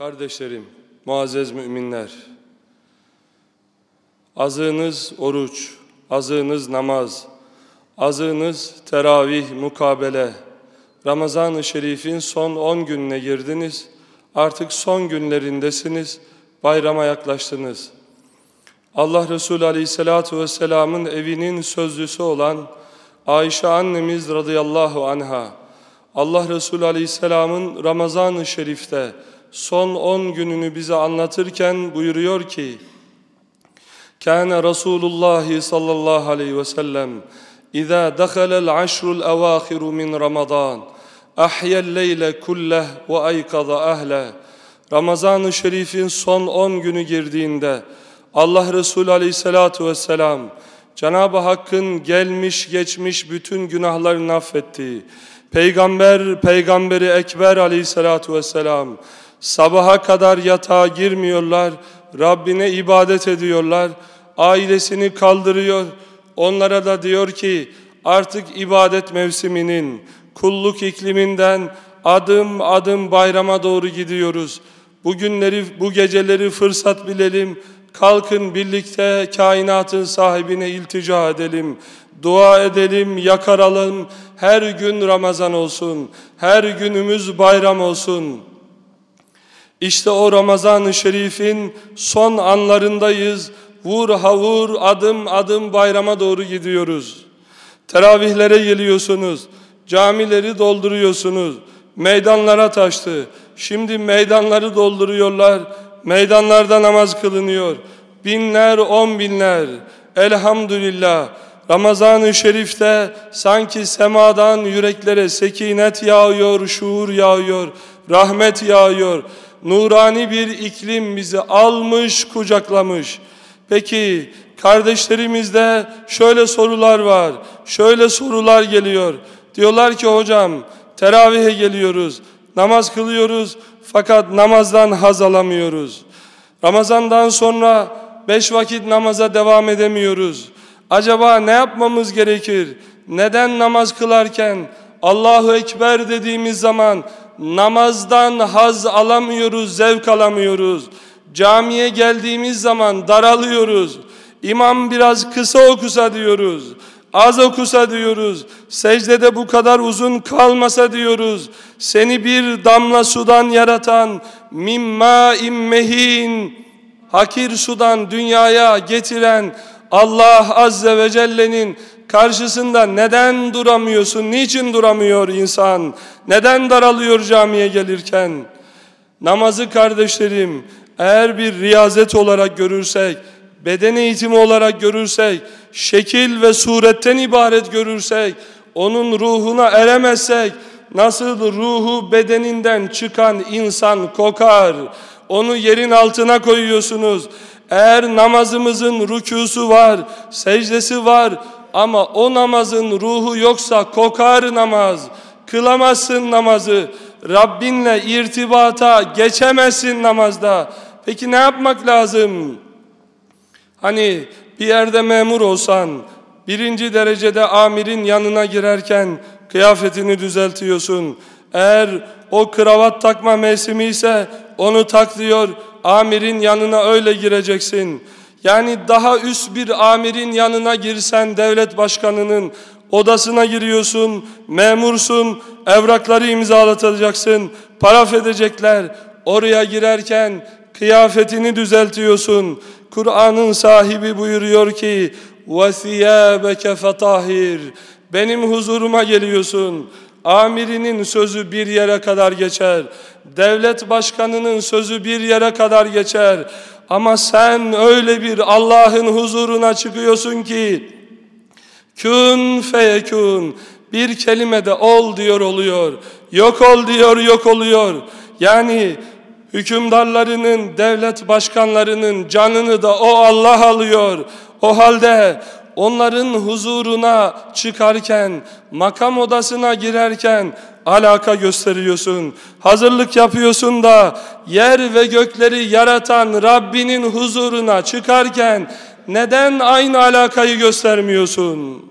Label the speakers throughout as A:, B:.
A: Kardeşlerim, muazzez müminler, azığınız oruç, azığınız namaz, azığınız teravih, mukabele, Ramazan-ı Şerif'in son 10 gününe girdiniz, artık son günlerindesiniz, bayrama yaklaştınız. Allah Resulü Aleyhisselatü Vesselam'ın evinin sözlüsü olan Ayşe annemiz radıyallahu anha, Allah Resulü Aleyhisselam'ın Ramazan-ı Şerif'te son on gününü bize anlatırken buyuruyor ki Kâne Resulullah sallallahu aleyhi ve sellem İzâ dekhalel aşrul evâhiru min Ramazan Ahyel leyle kulleh ve aykaza ahle Ramazan-ı Şerif'in son on günü girdiğinde Allah Resulü aleyhissalatu vesselam Cenab-ı Hakk'ın gelmiş geçmiş bütün günahlarını affettiği Peygamber, Peygamberi Ekber aleyhissalatu vesselam sabaha kadar yatağa girmiyorlar, Rabbine ibadet ediyorlar, ailesini kaldırıyor, onlara da diyor ki artık ibadet mevsiminin, kulluk ikliminden adım adım bayrama doğru gidiyoruz. Bu günleri, bu geceleri fırsat bilelim, kalkın birlikte kainatın sahibine iltica edelim, dua edelim, yakaralım, her gün Ramazan olsun, her günümüz bayram olsun.'' İşte o Ramazan-ı Şerif'in son anlarındayız. Vur havur adım adım bayrama doğru gidiyoruz. Teravihlere geliyorsunuz. Camileri dolduruyorsunuz. Meydanlara taştı. Şimdi meydanları dolduruyorlar. Meydanlarda namaz kılınıyor. Binler, on binler. Elhamdülillah. Ramazan-ı Şerif'te sanki semadan yüreklere sekinet yağıyor, şuur yağıyor, rahmet yağıyor nurani bir iklim bizi almış, kucaklamış. Peki kardeşlerimizde şöyle sorular var, şöyle sorular geliyor. Diyorlar ki hocam teravihe geliyoruz, namaz kılıyoruz fakat namazdan haz alamıyoruz. Ramazandan sonra beş vakit namaza devam edemiyoruz. Acaba ne yapmamız gerekir? Neden namaz kılarken Allahu Ekber dediğimiz zaman namazdan haz alamıyoruz, zevk alamıyoruz. Camiye geldiğimiz zaman daralıyoruz. İmam biraz kısa okusa diyoruz. Az okusa diyoruz. Secdede bu kadar uzun kalmasa diyoruz. Seni bir damla sudan yaratan mimma immehin hakir sudan dünyaya getiren Allah Azze ve Celle'nin karşısında neden duramıyorsun? Niçin duramıyor insan? Neden daralıyor camiye gelirken? Namazı kardeşlerim eğer bir riyazet olarak görürsek, beden eğitimi olarak görürsek, şekil ve suretten ibaret görürsek, onun ruhuna eremezsek, nasıl ruhu bedeninden çıkan insan kokar, onu yerin altına koyuyorsunuz. Eğer namazımızın rükusu var, secdesi var, ama o namazın ruhu yoksa kokar namaz. Kılamazsın namazı. Rabbinle irtibata geçemezsin namazda. Peki ne yapmak lazım? Hani bir yerde memur olsan, birinci derecede amirin yanına girerken kıyafetini düzeltiyorsun. Eğer o kravat takma mevsimi ise onu tak diyor, amirin yanına öyle gireceksin. Yani daha üst bir amirin yanına girsen devlet başkanının odasına giriyorsun, memursun, evrakları imzalatacaksın, paraf edecekler. Oraya girerken kıyafetini düzeltiyorsun. Kur'an'ın sahibi buyuruyor ki وَثِيَابَكَ فَطَahir Benim huzuruma geliyorsun. Amirinin sözü bir yere kadar geçer. Devlet başkanının sözü bir yere kadar geçer. Ama sen öyle bir Allah'ın huzuruna çıkıyorsun ki kün feyekün bir kelimede ol diyor oluyor. Yok ol diyor yok oluyor. Yani hükümdarlarının, devlet başkanlarının canını da o Allah alıyor. O halde onların huzuruna çıkarken, makam odasına girerken alaka gösteriyorsun. Hazırlık yapıyorsun da yer ve gökleri yaratan Rabbinin huzuruna çıkarken neden aynı alakayı göstermiyorsun?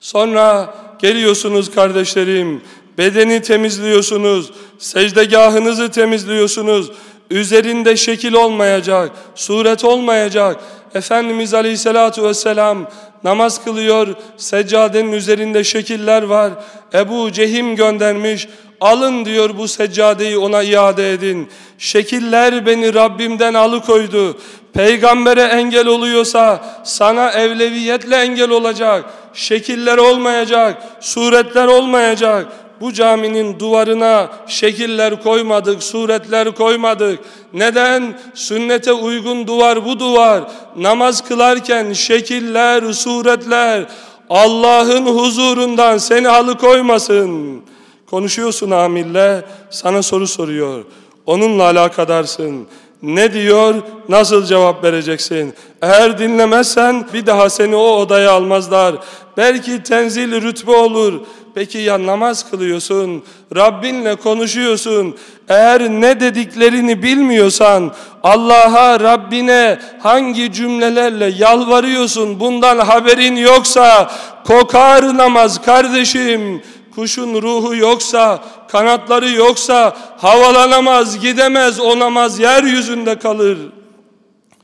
A: Sonra geliyorsunuz kardeşlerim Bedeni temizliyorsunuz. Secdegahınızı temizliyorsunuz. Üzerinde şekil olmayacak, suret olmayacak. Efendimiz Aleyhisselatü Vesselam namaz kılıyor, seccadenin üzerinde şekiller var. Ebu Cehim göndermiş, alın diyor bu seccadeyi ona iade edin. Şekiller beni Rabbimden alıkoydu. Peygambere engel oluyorsa sana evleviyetle engel olacak. Şekiller olmayacak, suretler olmayacak. Bu caminin duvarına şekiller koymadık, suretler koymadık. Neden? Sünnete uygun duvar bu duvar. Namaz kılarken şekiller, suretler Allah'ın huzurundan seni alıkoymasın. Konuşuyorsun amirle, sana soru soruyor. Onunla alakadarsın. Ne diyor, nasıl cevap vereceksin? Eğer dinlemezsen bir daha seni o odaya almazlar. Belki tenzil rütbe olur. Peki ya namaz kılıyorsun, Rabbinle konuşuyorsun. Eğer ne dediklerini bilmiyorsan, Allah'a, Rabbine hangi cümlelerle yalvarıyorsun, bundan haberin yoksa, kokar namaz kardeşim. Kuşun ruhu yoksa, kanatları yoksa, havalanamaz, gidemez, o namaz yeryüzünde kalır.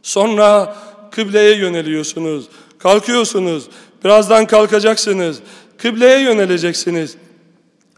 A: Sonra kıbleye yöneliyorsunuz, kalkıyorsunuz, birazdan kalkacaksınız. Kıbleye yöneleceksiniz.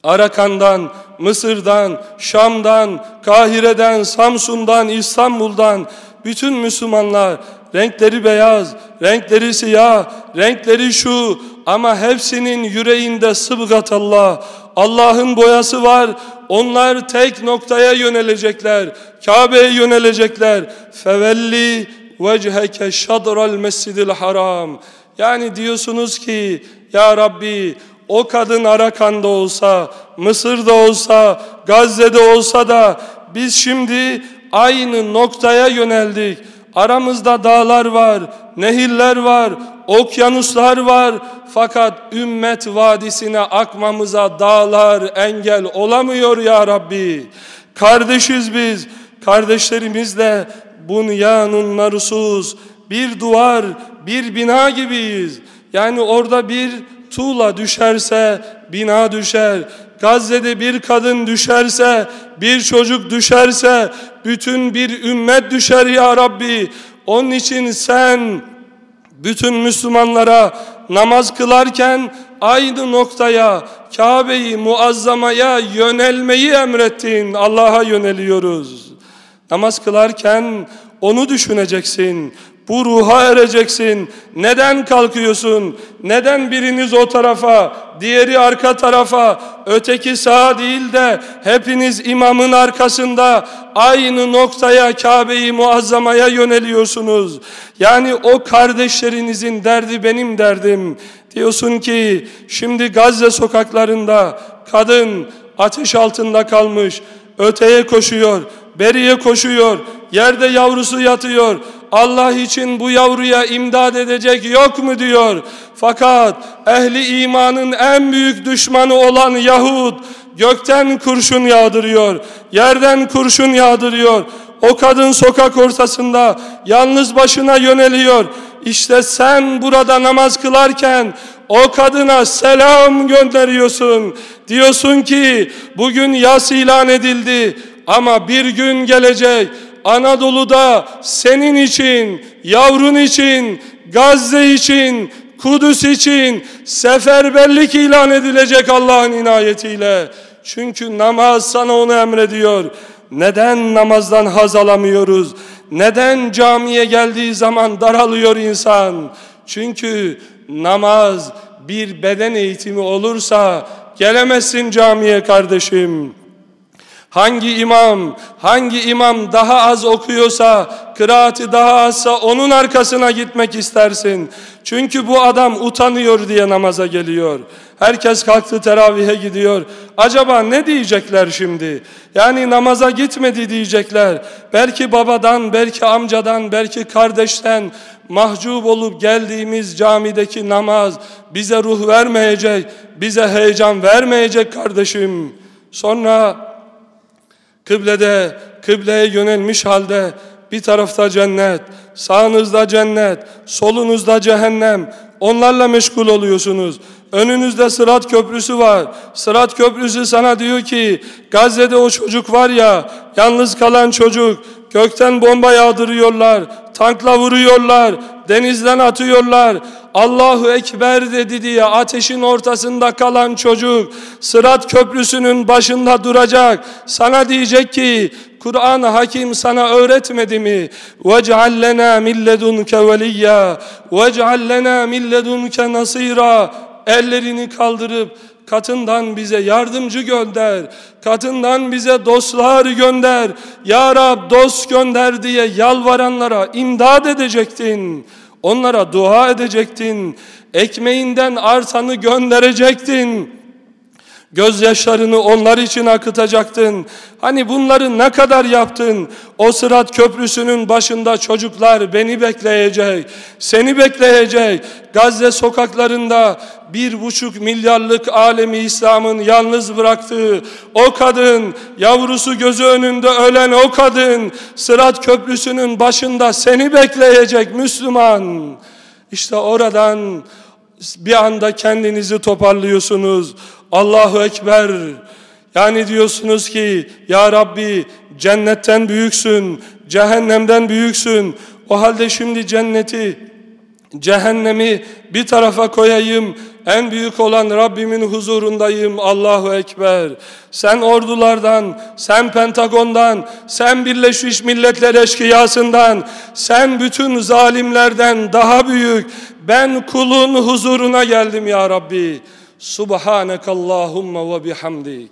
A: Arakan'dan, Mısır'dan, Şam'dan, Kahire'den, Samsun'dan, İstanbul'dan bütün Müslümanlar renkleri beyaz, renkleri siyah, renkleri şu ama hepsinin yüreğinde sıbgat Allah. Allah'ın boyası var. Onlar tek noktaya yönelecekler. Kabe'ye yönelecekler. Fevelli vecheke şadral mescidil haram. Yani diyorsunuz ki ya Rabbi o kadın Arakan'da olsa, Mısır'da olsa, Gazze'de olsa da biz şimdi aynı noktaya yöneldik. Aramızda dağlar var, nehirler var, okyanuslar var. Fakat ümmet vadisine akmamıza dağlar engel olamıyor ya Rabbi. Kardeşiz biz, kardeşlerimizle bunyanun marusuz, bir duvar, bir bina gibiyiz. Yani orada bir tuğla düşerse bina düşer. Gazze'de bir kadın düşerse, bir çocuk düşerse bütün bir ümmet düşer ya Rabbi. Onun için sen bütün Müslümanlara namaz kılarken aynı noktaya Kabe'yi muazzamaya yönelmeyi emrettin. Allah'a yöneliyoruz. Namaz kılarken onu düşüneceksin. Bu ruha ereceksin. Neden kalkıyorsun? Neden biriniz o tarafa, diğeri arka tarafa, öteki sağa değil de hepiniz imamın arkasında aynı noktaya Kabe'yi muazzamaya yöneliyorsunuz. Yani o kardeşlerinizin derdi benim derdim. Diyorsun ki şimdi Gazze sokaklarında kadın ateş altında kalmış, öteye koşuyor, beriye koşuyor, yerde yavrusu yatıyor. Allah için bu yavruya imdad edecek yok mu diyor. Fakat ehli imanın en büyük düşmanı olan Yahud gökten kurşun yağdırıyor, yerden kurşun yağdırıyor. O kadın sokak ortasında yalnız başına yöneliyor. İşte sen burada namaz kılarken o kadına selam gönderiyorsun. Diyorsun ki bugün yas ilan edildi ama bir gün gelecek Anadolu'da senin için, yavrun için, Gazze için, Kudüs için seferberlik ilan edilecek Allah'ın inayetiyle. Çünkü namaz sana onu emrediyor. Neden namazdan haz alamıyoruz? Neden camiye geldiği zaman daralıyor insan? Çünkü namaz bir beden eğitimi olursa gelemezsin camiye kardeşim. Hangi imam, hangi imam daha az okuyorsa, kıraati daha azsa onun arkasına gitmek istersin. Çünkü bu adam utanıyor diye namaza geliyor. Herkes kalktı teravihe gidiyor. Acaba ne diyecekler şimdi? Yani namaza gitmedi diyecekler. Belki babadan, belki amcadan, belki kardeşten mahcup olup geldiğimiz camideki namaz bize ruh vermeyecek, bize heyecan vermeyecek kardeşim. Sonra Kıblede, kıbleye yönelmiş halde bir tarafta cennet, sağınızda cennet, solunuzda cehennem. Onlarla meşgul oluyorsunuz. Önünüzde Sırat Köprüsü var. Sırat Köprüsü sana diyor ki Gazze'de o çocuk var ya yalnız kalan çocuk gökten bomba yağdırıyorlar. Tankla vuruyorlar. Denizden atıyorlar. Allahu Ekber dedi diye ateşin ortasında kalan çocuk Sırat Köprüsü'nün başında duracak. Sana diyecek ki Kur'an-ı Hakim sana öğretmedi mi? وَجْعَلْ لَنَا مِنْ لَدُنْكَ وَلِيًّا وَجْعَلْ لَنَا مِنْ لَدُنْكَ نَصِيرًا Ellerini kaldırıp katından bize yardımcı gönder. Katından bize dostlar gönder. Ya Rab dost gönder diye yalvaranlara imdad edecektin. Onlara dua edecektin. Ekmeğinden artanı gönderecektin. Gözyaşlarını onlar için akıtacaktın. Hani bunları ne kadar yaptın? O sırat köprüsünün başında çocuklar beni bekleyecek. Seni bekleyecek. Gazze sokaklarında bir buçuk milyarlık alemi İslam'ın yalnız bıraktığı o kadın, yavrusu gözü önünde ölen o kadın, sırat köprüsünün başında seni bekleyecek Müslüman. İşte oradan bir anda kendinizi toparlıyorsunuz. Allahu Ekber. Yani diyorsunuz ki ya Rabbi cennetten büyüksün, cehennemden büyüksün. O halde şimdi cenneti, cehennemi bir tarafa koyayım. En büyük olan Rabbimin huzurundayım. Allahu Ekber. Sen ordulardan, sen Pentagon'dan, sen Birleşmiş Milletler eşkıyasından, sen bütün zalimlerden daha büyük. Ben kulun huzuruna geldim ya Rabbi. Subhanekallahumma ve bihamdik.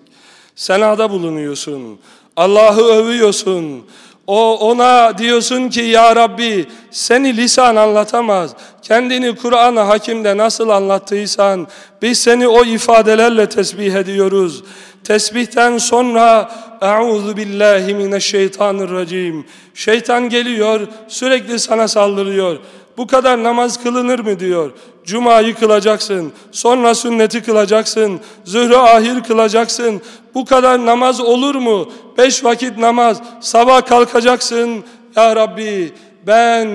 A: Senada bulunuyorsun. Allah'ı övüyorsun. O ona diyorsun ki ya Rabbi seni lisan anlatamaz. Kendini Kur'an-ı Hakim'de nasıl anlattıysan biz seni o ifadelerle tesbih ediyoruz. Tesbihten sonra Euzu billahi mineşşeytanirracim. Şeytan geliyor, sürekli sana saldırıyor. Bu kadar namaz kılınır mı diyor. Cuma'yı kılacaksın, sonra sünneti kılacaksın, zührü ahir kılacaksın. Bu kadar namaz olur mu? Beş vakit namaz, sabah kalkacaksın. Ya Rabbi ben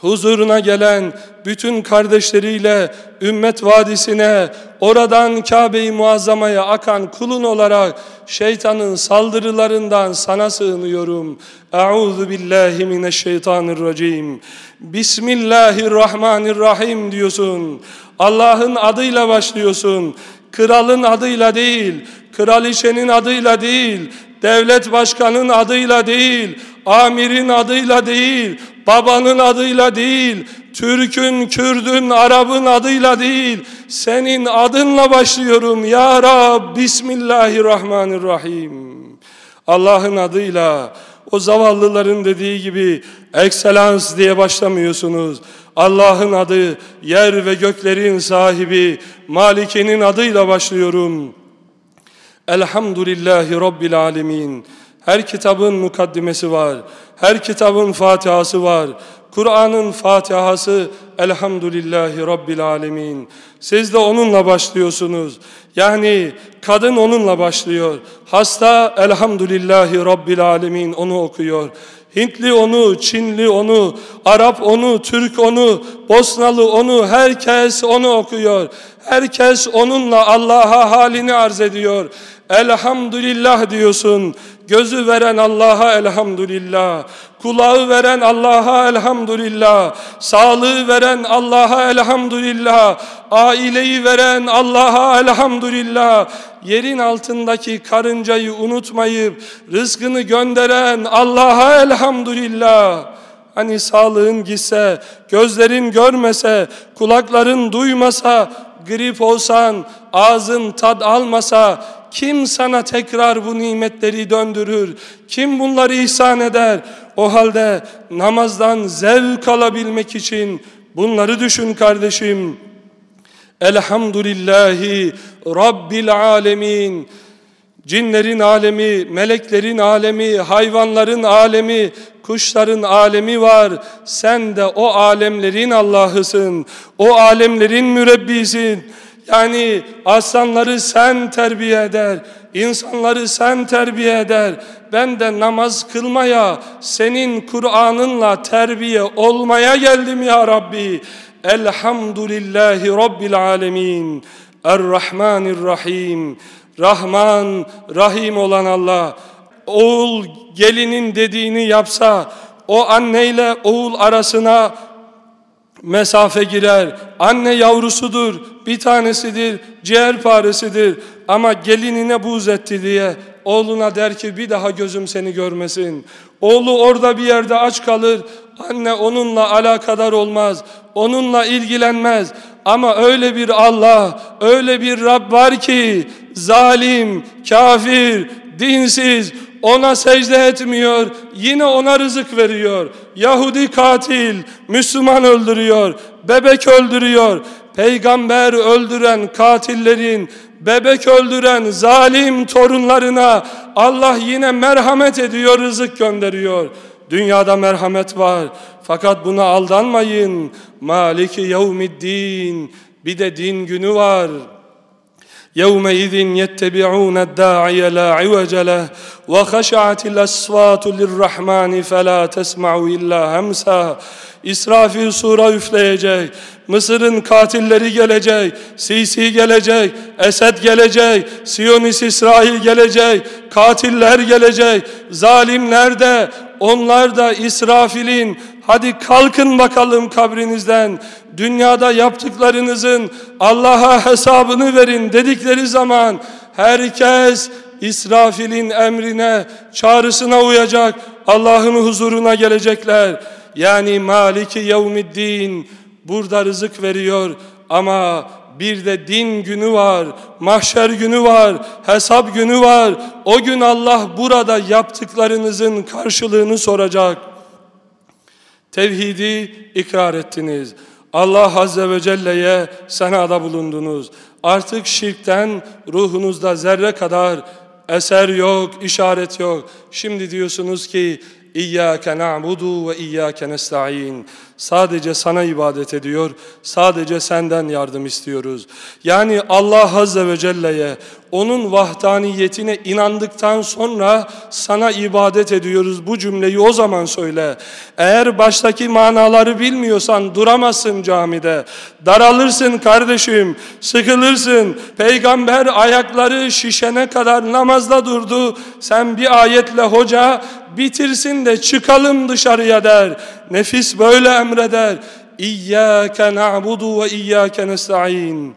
A: huzuruna gelen bütün kardeşleriyle ümmet vadisine oradan Kabe-i Muazzama'ya akan kulun olarak şeytanın saldırılarından sana sığınıyorum. Euzu billahi mineşşeytanirracim. Bismillahirrahmanirrahim diyorsun. Allah'ın adıyla başlıyorsun. Kralın adıyla değil, kraliçenin adıyla değil, devlet başkanının adıyla değil, amirin adıyla değil, babanın adıyla değil, Türk'ün, Kürd'ün, Arap'ın adıyla değil, senin adınla başlıyorum. Ya Rab, Bismillahirrahmanirrahim. Allah'ın adıyla, o zavallıların dediği gibi ekselans diye başlamıyorsunuz. Allah'ın adı, yer ve göklerin sahibi, Malike'nin adıyla başlıyorum. Elhamdülillahi Rabbil Alemin. Her kitabın mukaddimesi var. Her kitabın Fatihası var. Kur'an'ın Fatihası Elhamdülillahi Rabbil Alemin. Siz de onunla başlıyorsunuz. Yani kadın onunla başlıyor. Hasta Elhamdülillahi Rabbil Alemin onu okuyor. Hintli onu, Çinli onu, Arap onu, Türk onu, Bosnalı onu, herkes onu okuyor. Herkes onunla Allah'a halini arz ediyor. Elhamdülillah diyorsun. Gözü veren Allah'a elhamdülillah. Kulağı veren Allah'a elhamdülillah. Sağlığı veren Allah'a elhamdülillah. Aileyi veren Allah'a elhamdülillah. Yerin altındaki karıncayı unutmayıp rızkını gönderen Allah'a elhamdülillah. Hani sağlığın gitse, gözlerin görmese, kulakların duymasa, grip olsan, ağzın tad almasa, kim sana tekrar bu nimetleri döndürür? Kim bunları ihsan eder? O halde namazdan zevk alabilmek için bunları düşün kardeşim. Elhamdülillahi Rabbil alemin. Cinlerin alemi, meleklerin alemi, hayvanların alemi, kuşların alemi var. Sen de o alemlerin Allah'ısın. O alemlerin mürebbisin. Yani aslanları sen terbiye eder, insanları sen terbiye eder. Ben de namaz kılmaya, senin Kur'an'ınla terbiye olmaya geldim ya Rabbi. Elhamdülillahi Rabbil alemin. Errahmanirrahim. Rahman, Rahim olan Allah. Oğul gelinin dediğini yapsa, o anneyle oğul arasına mesafe girer. Anne yavrusudur, bir tanesidir, ciğer paresidir. Ama gelinine buz etti diye oğluna der ki bir daha gözüm seni görmesin. Oğlu orada bir yerde aç kalır. Anne onunla alakadar olmaz. Onunla ilgilenmez. Ama öyle bir Allah, öyle bir Rab var ki zalim, kafir, dinsiz, ona secde etmiyor, yine ona rızık veriyor. Yahudi katil, Müslüman öldürüyor, bebek öldürüyor. Peygamber öldüren katillerin, bebek öldüren zalim torunlarına Allah yine merhamet ediyor, rızık gönderiyor. Dünyada merhamet var. Fakat buna aldanmayın. Maliki yevmiddin. Bir de din günü var. يومئذ يتبعون الداعي لا عوج له وخشعت الأصوات للرحمن فلا تسمع إلا همسا İsrafil sura üfleyecek. Mısır'ın katilleri gelecek. Sisi gelecek. Esed gelecek. Siyonist İsrail gelecek. Katiller gelecek. Zalimler de onlar da İsrafil'in hadi kalkın bakalım kabrinizden dünyada yaptıklarınızın Allah'a hesabını verin dedikleri zaman herkes İsrafil'in emrine, çağrısına uyacak, Allah'ın huzuruna gelecekler. Yani Maliki Yevmiddin burada rızık veriyor ama bir de din günü var, mahşer günü var, hesap günü var. O gün Allah burada yaptıklarınızın karşılığını soracak. Tevhidi ikrar ettiniz. Allah Azze ve Celle'ye senada bulundunuz. Artık şirkten ruhunuzda zerre kadar eser yok, işaret yok. Şimdi diyorsunuz ki İyyâke na'budu ve iyyâke nesta'in. Sadece sana ibadet ediyor, sadece senden yardım istiyoruz. Yani Allah Azze ve Celle'ye, onun vahdaniyetine inandıktan sonra sana ibadet ediyoruz. Bu cümleyi o zaman söyle. Eğer baştaki manaları bilmiyorsan duramazsın camide. Daralırsın kardeşim, sıkılırsın. Peygamber ayakları şişene kadar namazda durdu. Sen bir ayetle hoca bitirsin de çıkalım dışarıya der. Nefis böyle emreder. İyyâke na'budu ve iyyâke nesta'in.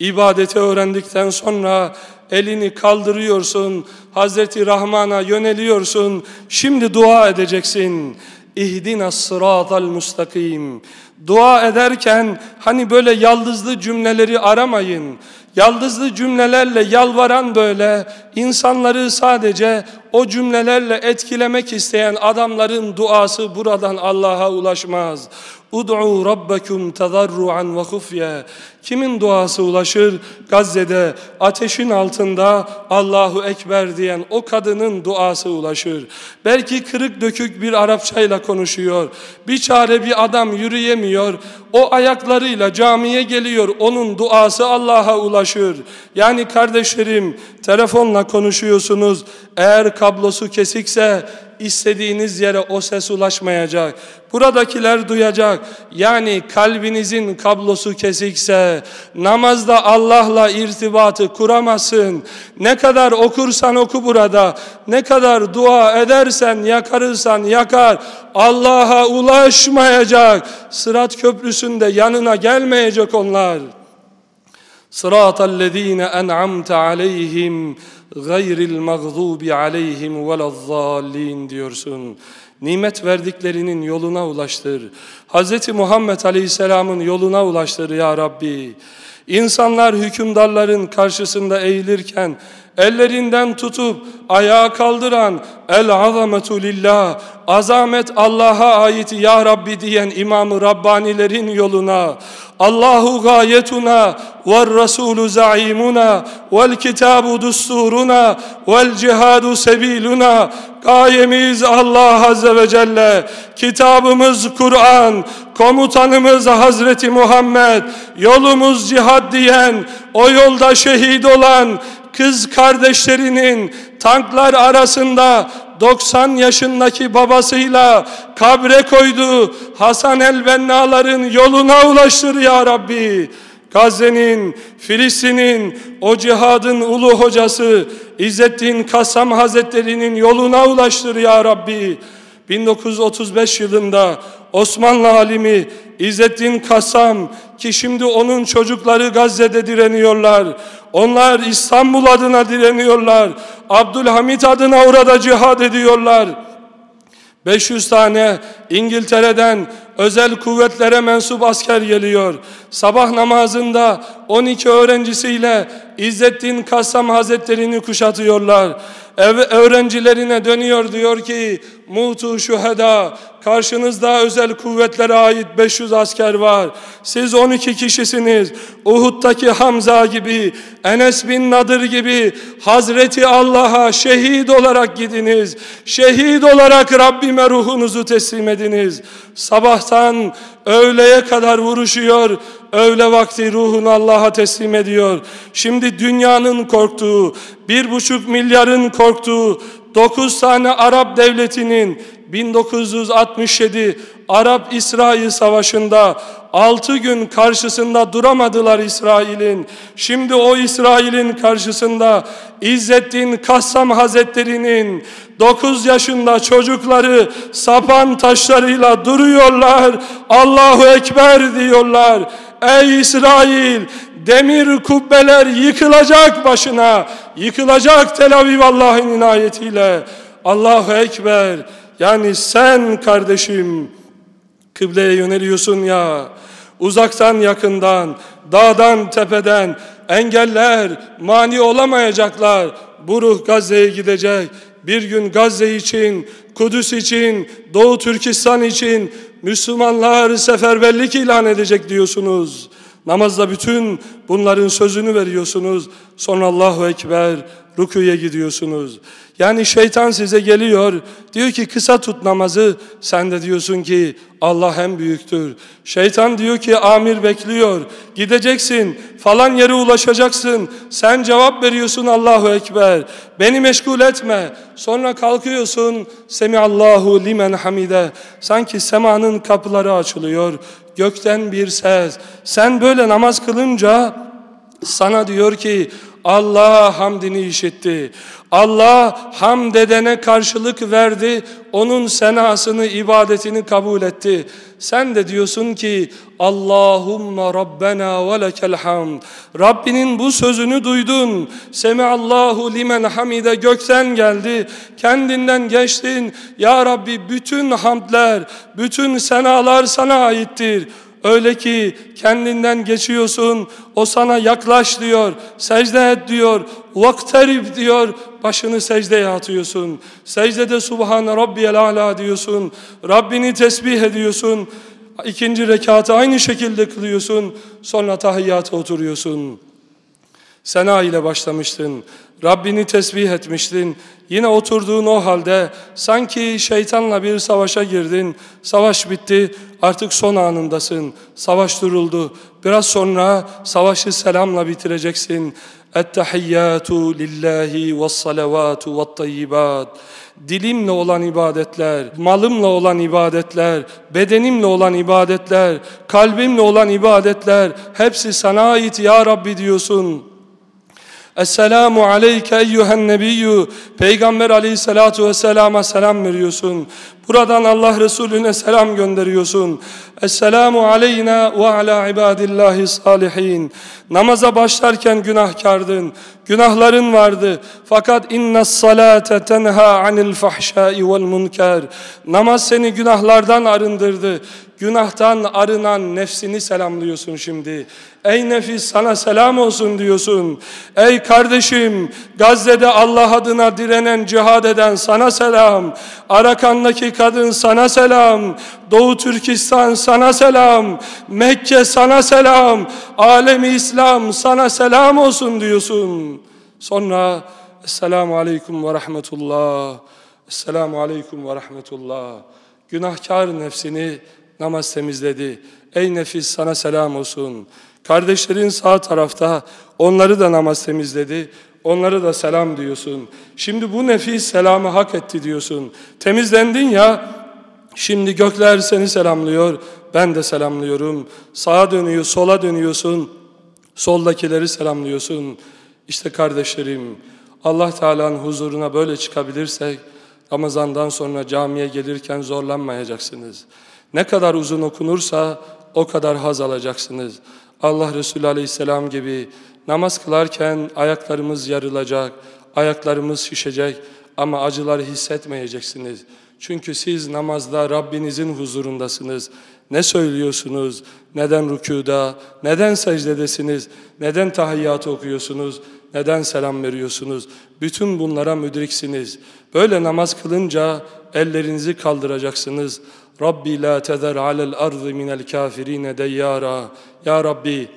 A: İbadeti öğrendikten sonra elini kaldırıyorsun. Hazreti Rahman'a yöneliyorsun. Şimdi dua edeceksin. İhdina sıratal mustakim. Dua ederken hani böyle yaldızlı cümleleri aramayın. Yaldızlı cümlelerle yalvaran böyle insanları sadece o cümlelerle etkilemek isteyen adamların duası buradan Allah'a ulaşmaz. Ud'u rabbekum tazarruan ve hufye. Kimin duası ulaşır? Gazze'de ateşin altında Allahu Ekber diyen o kadının duası ulaşır. Belki kırık dökük bir Arapçayla konuşuyor. Bir çare bir adam yürüyemiyor. O ayaklarıyla camiye geliyor. Onun duası Allah'a ulaşır. Yani kardeşlerim telefonla konuşuyorsunuz. Eğer kablosu kesikse istediğiniz yere o ses ulaşmayacak. Buradakiler duyacak. Yani kalbinizin kablosu kesikse namazda Allah'la irtibatı kuramazsın. Ne kadar okursan oku burada. Ne kadar dua edersen yakarırsan yakar. Allah'a ulaşmayacak. Sırat köprüsünde yanına gelmeyecek onlar. Sıratallezine en'amte aleyhim gayril mağdubi aleyhim velezzallin diyorsun. Nimet verdiklerinin yoluna ulaştır. Hz. Muhammed Aleyhisselam'ın yoluna ulaştır ya Rabbi. İnsanlar hükümdarların karşısında eğilirken ellerinden tutup ayağa kaldıran el azametu lillah azamet Allah'a ait ya Rabbi diyen imamı Rabbanilerin yoluna Allahu gayetuna ve Resulü zaimuna vel kitabu dusturuna vel cihadu sebiluna. Gayemiz Allah Azze ve Celle kitabımız Kur'an komutanımız Hazreti Muhammed yolumuz cihad diyen o yolda şehit olan kız kardeşlerinin tanklar arasında 90 yaşındaki babasıyla kabre koydu. Hasan el-Benna'ların yoluna ulaştır ya Rabbi. Gazze'nin, Filistin'in, o cihadın ulu hocası İzzettin Kassam Hazretleri'nin yoluna ulaştır ya Rabbi. 1935 yılında Osmanlı alimi İzzettin Kassam ki şimdi onun çocukları Gazze'de direniyorlar. Onlar İstanbul adına direniyorlar. Abdülhamit adına orada cihad ediyorlar. 500 tane İngiltere'den özel kuvvetlere mensup asker geliyor. Sabah namazında 12 öğrencisiyle İzzettin Kassam Hazretlerini kuşatıyorlar. Ev, öğrencilerine dönüyor diyor ki Mutu şüheda karşınızda özel kuvvetlere ait 500 asker var. Siz 12 kişisiniz. Uhud'daki Hamza gibi, Enes bin Nadir gibi Hazreti Allah'a şehit olarak gidiniz. Şehit olarak Rabbime ruhunuzu teslim ediniz. Sabahtan öğleye kadar vuruşuyor. Öğle vakti ruhunu Allah'a teslim ediyor. Şimdi dünyanın korktuğu, bir buçuk milyarın korktuğu, dokuz tane Arap devletinin 1967 Arap-İsrail savaşında altı gün karşısında duramadılar İsrail'in. Şimdi o İsrail'in karşısında İzzettin Kassam Hazretleri'nin 9 yaşında çocukları sapan taşlarıyla duruyorlar. Allahu Ekber diyorlar. Ey İsrail demir kubbeler yıkılacak başına. Yıkılacak Tel Aviv Allah'ın inayetiyle. Allahu Ekber. Yani sen kardeşim kıbleye yöneliyorsun ya. Uzaktan yakından, dağdan tepeden engeller mani olamayacaklar. Bu ruh Gazze'ye gidecek. Bir gün Gazze için, Kudüs için, Doğu Türkistan için Müslümanlar seferberlik ilan edecek diyorsunuz. Namazda bütün bunların sözünü veriyorsunuz. Sonra Allahu Ekber rüküye gidiyorsunuz. Yani şeytan size geliyor. Diyor ki kısa tut namazı. Sen de diyorsun ki Allah hem büyüktür. Şeytan diyor ki amir bekliyor. Gideceksin. Falan yere ulaşacaksın. Sen cevap veriyorsun Allahu Ekber. Beni meşgul etme. Sonra kalkıyorsun. Semiallahu limen hamide. Sanki semanın kapıları açılıyor. Gökten bir ses. Sen böyle namaz kılınca sana diyor ki Allah hamdini işitti. Allah hamd edene karşılık verdi. Onun senasını, ibadetini kabul etti. Sen de diyorsun ki Allahumma Rabbena ve lekel hamd. Rabbinin bu sözünü duydun. Semiallahu limen hamide gökten geldi. Kendinden geçtin. Ya Rabbi bütün hamdler, bütün senalar sana aittir. Öyle ki kendinden geçiyorsun, o sana yaklaş diyor, secde et diyor, vakterib diyor, başını secdeye atıyorsun. Secdede Subhane Rabbiyel Ala diyorsun, Rabbini tesbih ediyorsun. İkinci rekatı aynı şekilde kılıyorsun, sonra tahiyyata oturuyorsun. Sena ile başlamıştın. Rabbini tesbih etmiştin. Yine oturduğun o halde sanki şeytanla bir savaşa girdin. Savaş bitti. Artık son anındasın. Savaş duruldu. Biraz sonra savaşı selamla bitireceksin. Ettehiyyatu lillahi ve salavatu ve tayyibat. Dilimle olan ibadetler, malımla olan ibadetler, bedenimle olan ibadetler, kalbimle olan ibadetler hepsi sana ait ya Rabbi diyorsun. Esselamu aleyke eyyühen nebiyyü. Peygamber aleyhissalatu vesselama selam veriyorsun. Buradan Allah Resulüne selam gönderiyorsun. Esselamu aleyna ve ala ibadillahi salihin. Namaza başlarken günahkardın. Günahların vardı. Fakat inna salate tenha anil fahşai vel munker. Namaz seni günahlardan arındırdı. Günahtan arınan nefsini selamlıyorsun şimdi. Ey nefis sana selam olsun diyorsun. Ey kardeşim Gazze'de Allah adına direnen cihad eden sana selam. Arakan'daki kadın sana selam. Doğu Türkistan sana selam. Mekke sana selam. Alemi İslam sana selam olsun diyorsun. Sonra Esselamu Aleyküm ve Rahmetullah. Esselamu Aleyküm ve Rahmetullah. Günahkar nefsini namaz temizledi. Ey nefis sana selam olsun. Kardeşlerin sağ tarafta onları da namaz temizledi. Onlara da selam diyorsun. Şimdi bu nefis selamı hak etti diyorsun. Temizlendin ya, şimdi gökler seni selamlıyor. Ben de selamlıyorum. Sağa dönüyor, sola dönüyorsun. Soldakileri selamlıyorsun. İşte kardeşlerim, Allah Teala'nın huzuruna böyle çıkabilirsek, Ramazandan sonra camiye gelirken zorlanmayacaksınız. Ne kadar uzun okunursa o kadar haz alacaksınız. Allah Resulü Aleyhisselam gibi namaz kılarken ayaklarımız yarılacak, ayaklarımız şişecek ama acıları hissetmeyeceksiniz. Çünkü siz namazda Rabbinizin huzurundasınız. Ne söylüyorsunuz? Neden rükuda? Neden secdedesiniz? Neden tahiyyat okuyorsunuz? Neden selam veriyorsunuz? Bütün bunlara müdriksiniz. Böyle namaz kılınca ellerinizi kaldıracaksınız. Rabbi la tezer alel ardı minel kafirine deyyara. Ya Rabbi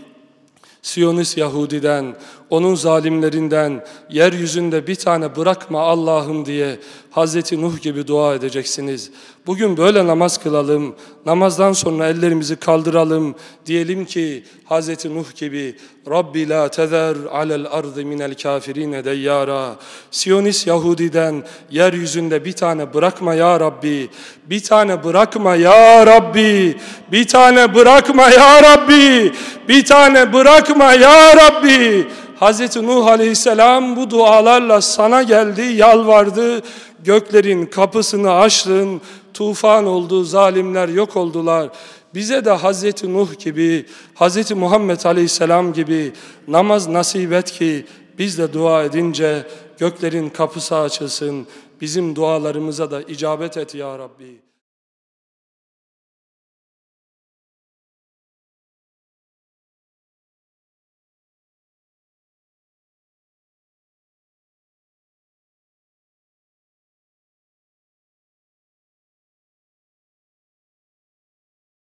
A: Siyonist Yahudiden, onun zalimlerinden yeryüzünde bir tane bırakma Allah'ım diye Hazreti Nuh gibi dua edeceksiniz. Bugün böyle namaz kılalım, namazdan sonra ellerimizi kaldıralım. Diyelim ki Hazreti Nuh gibi Rabbi la tezer alel ardı minel kafirine deyyara. Siyonist Yahudiden yeryüzünde bir tane bırakma ya Rabbi. Bir tane bırakma ya Rabbi. Bir tane bırakma ya Rabbi. Bir tane bırakma ya Rabbi. Hazreti Nuh Aleyhisselam bu dualarla sana geldi, yalvardı. Göklerin kapısını açtın, tufan oldu, zalimler yok oldular. Bize de Hazreti Nuh gibi, Hazreti Muhammed Aleyhisselam gibi namaz nasip et ki biz de dua edince göklerin kapısı açılsın. Bizim dualarımıza da icabet et ya Rabbi.